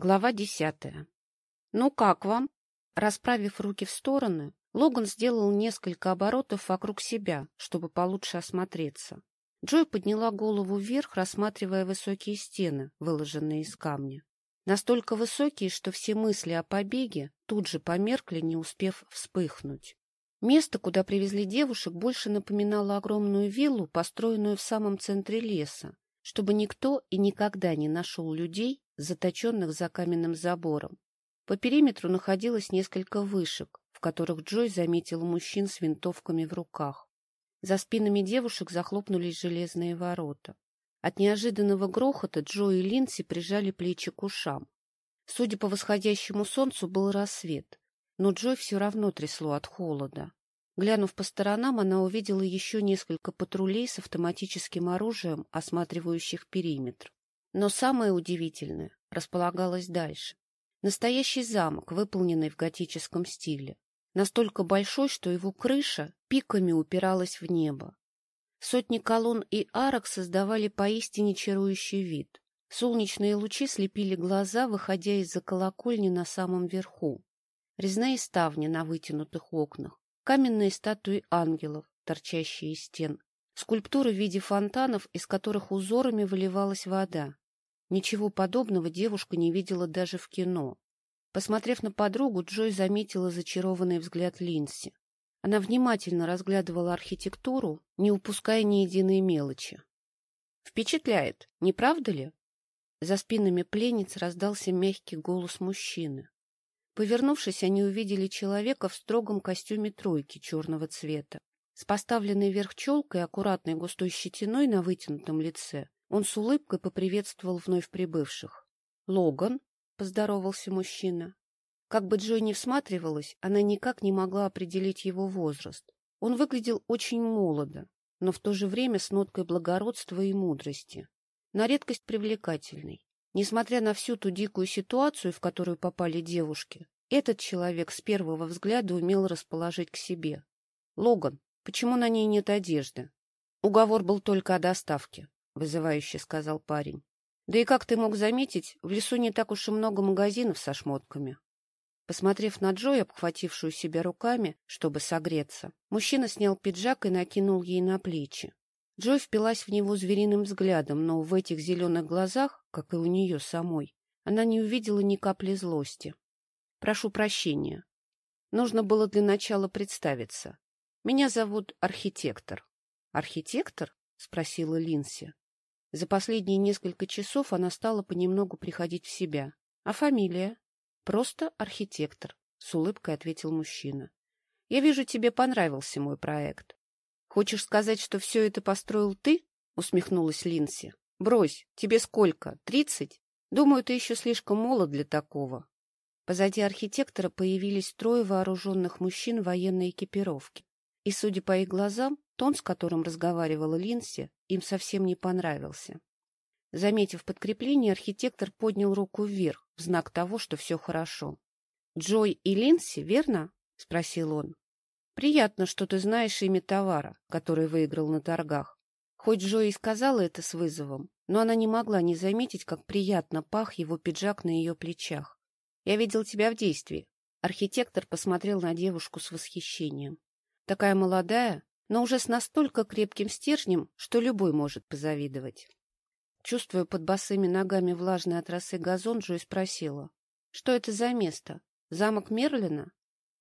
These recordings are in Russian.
Глава десятая. «Ну как вам?» Расправив руки в стороны, Логан сделал несколько оборотов вокруг себя, чтобы получше осмотреться. Джой подняла голову вверх, рассматривая высокие стены, выложенные из камня. Настолько высокие, что все мысли о побеге тут же померкли, не успев вспыхнуть. Место, куда привезли девушек, больше напоминало огромную виллу, построенную в самом центре леса, чтобы никто и никогда не нашел людей, заточенных за каменным забором. По периметру находилось несколько вышек, в которых Джой заметил мужчин с винтовками в руках. За спинами девушек захлопнулись железные ворота. От неожиданного грохота Джо и Линси прижали плечи к ушам. Судя по восходящему солнцу, был рассвет, но Джой все равно трясло от холода. Глянув по сторонам, она увидела еще несколько патрулей с автоматическим оружием, осматривающих периметр. Но самое удивительное располагалось дальше. Настоящий замок, выполненный в готическом стиле. Настолько большой, что его крыша пиками упиралась в небо. Сотни колонн и арок создавали поистине чарующий вид. Солнечные лучи слепили глаза, выходя из-за колокольни на самом верху. Резные ставни на вытянутых окнах, каменные статуи ангелов, торчащие из стен, скульптуры в виде фонтанов, из которых узорами выливалась вода. Ничего подобного девушка не видела даже в кино. Посмотрев на подругу, Джой заметила зачарованный взгляд Линси. Она внимательно разглядывала архитектуру, не упуская ни единой мелочи. «Впечатляет, не правда ли?» За спинами пленниц раздался мягкий голос мужчины. Повернувшись, они увидели человека в строгом костюме тройки черного цвета. С поставленной вверх челкой аккуратной густой щетиной на вытянутом лице он с улыбкой поприветствовал вновь прибывших. «Логан», — поздоровался мужчина. Как бы Джой не всматривалась, она никак не могла определить его возраст. Он выглядел очень молодо, но в то же время с ноткой благородства и мудрости. На редкость привлекательный. Несмотря на всю ту дикую ситуацию, в которую попали девушки, этот человек с первого взгляда умел расположить к себе. «Логан, почему на ней нет одежды?» Уговор был только о доставке вызывающе сказал парень. Да и как ты мог заметить, в лесу не так уж и много магазинов со шмотками. Посмотрев на Джой, обхватившую себя руками, чтобы согреться, мужчина снял пиджак и накинул ей на плечи. Джой впилась в него звериным взглядом, но в этих зеленых глазах, как и у нее самой, она не увидела ни капли злости. «Прошу прощения. Нужно было для начала представиться. Меня зовут архитектор». «Архитектор?» — спросила Линси. За последние несколько часов она стала понемногу приходить в себя. — А фамилия? — Просто архитектор, — с улыбкой ответил мужчина. — Я вижу, тебе понравился мой проект. — Хочешь сказать, что все это построил ты? — усмехнулась Линси. — Брось, тебе сколько? Тридцать? Думаю, ты еще слишком молод для такого. Позади архитектора появились трое вооруженных мужчин в военной экипировке. И, судя по их глазам, Тон, с которым разговаривала Линси, им совсем не понравился. Заметив подкрепление, архитектор поднял руку вверх в знак того, что все хорошо. — Джой и Линси, верно? — спросил он. — Приятно, что ты знаешь имя товара, который выиграл на торгах. Хоть Джой и сказала это с вызовом, но она не могла не заметить, как приятно пах его пиджак на ее плечах. — Я видел тебя в действии. Архитектор посмотрел на девушку с восхищением. Такая молодая, но уже с настолько крепким стержнем, что любой может позавидовать. Чувствуя под босыми ногами влажный от росы газон, Джой спросила, что это за место? Замок Мерлина?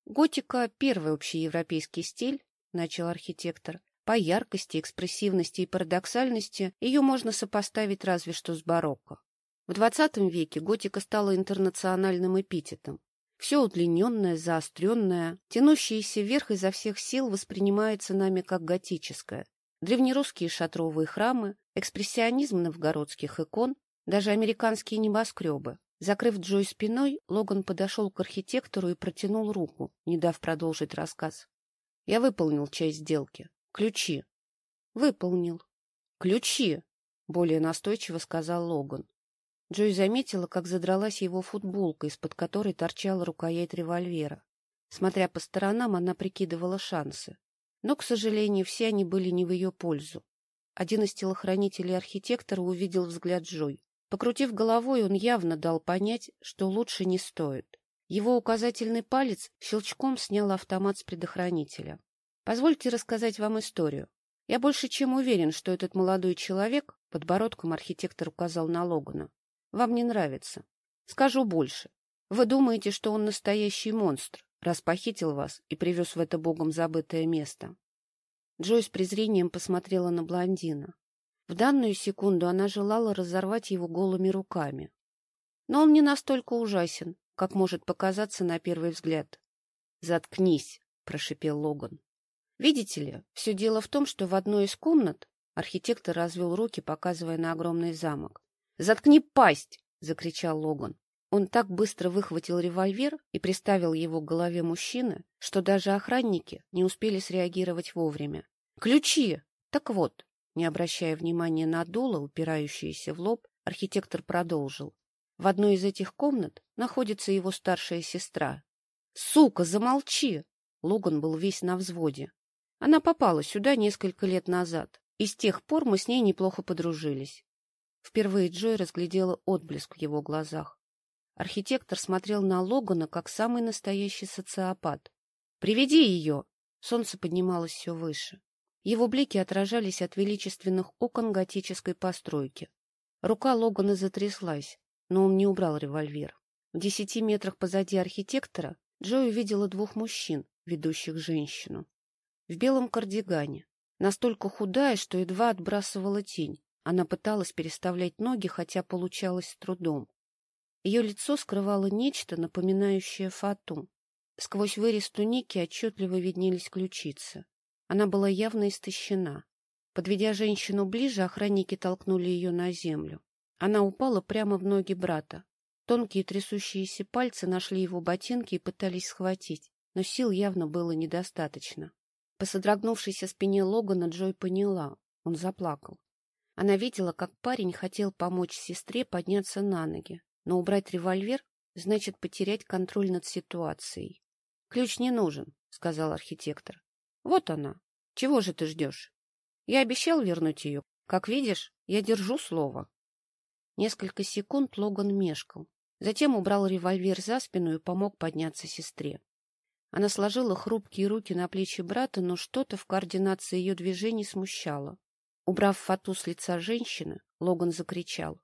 Готика — первый общеевропейский стиль, — начал архитектор. По яркости, экспрессивности и парадоксальности ее можно сопоставить разве что с барокко. В XX веке готика стала интернациональным эпитетом. Все удлиненное, заостренное, тянущееся вверх изо всех сил воспринимается нами как готическое. Древнерусские шатровые храмы, экспрессионизм новгородских икон, даже американские небоскребы. Закрыв Джой спиной, Логан подошел к архитектору и протянул руку, не дав продолжить рассказ. Я выполнил часть сделки. Ключи. Выполнил. Ключи, более настойчиво сказал Логан. Джой заметила, как задралась его футболка, из-под которой торчала рукоять револьвера. Смотря по сторонам, она прикидывала шансы. Но, к сожалению, все они были не в ее пользу. Один из телохранителей архитектора увидел взгляд Джой. Покрутив головой, он явно дал понять, что лучше не стоит. Его указательный палец щелчком снял автомат с предохранителя. Позвольте рассказать вам историю. Я больше чем уверен, что этот молодой человек, подбородком архитектор указал на Логана, вам не нравится. Скажу больше. Вы думаете, что он настоящий монстр, раз похитил вас и привез в это богом забытое место. Джой с презрением посмотрела на блондина. В данную секунду она желала разорвать его голыми руками. Но он не настолько ужасен, как может показаться на первый взгляд. — Заткнись, — прошипел Логан. — Видите ли, все дело в том, что в одной из комнат архитектор развел руки, показывая на огромный замок. — Заткни пасть! — закричал Логан. Он так быстро выхватил револьвер и приставил его к голове мужчины, что даже охранники не успели среагировать вовремя. «Ключи!» Так вот, не обращая внимания на дуло, упирающееся в лоб, архитектор продолжил. В одной из этих комнат находится его старшая сестра. «Сука, замолчи!» Логан был весь на взводе. Она попала сюда несколько лет назад, и с тех пор мы с ней неплохо подружились. Впервые Джой разглядела отблеск в его глазах. Архитектор смотрел на Логана, как самый настоящий социопат. «Приведи ее!» Солнце поднималось все выше. Его блики отражались от величественных окон готической постройки. Рука Логана затряслась, но он не убрал револьвер. В десяти метрах позади архитектора Джой увидела двух мужчин, ведущих женщину. В белом кардигане, настолько худая, что едва отбрасывала тень. Она пыталась переставлять ноги, хотя получалось с трудом. Ее лицо скрывало нечто, напоминающее фату. Сквозь вырез туники отчетливо виднелись ключицы. Она была явно истощена. Подведя женщину ближе, охранники толкнули ее на землю. Она упала прямо в ноги брата. Тонкие трясущиеся пальцы нашли его ботинки и пытались схватить, но сил явно было недостаточно. По содрогнувшейся спине Логана Джой поняла. Он заплакал. Она видела, как парень хотел помочь сестре подняться на ноги, но убрать револьвер значит потерять контроль над ситуацией. — Ключ не нужен, — сказал архитектор. Вот она. Чего же ты ждешь? Я обещал вернуть ее. Как видишь, я держу слово. Несколько секунд Логан мешкал. Затем убрал револьвер за спину и помог подняться сестре. Она сложила хрупкие руки на плечи брата, но что-то в координации ее движений смущало. Убрав фату с лица женщины, Логан закричал.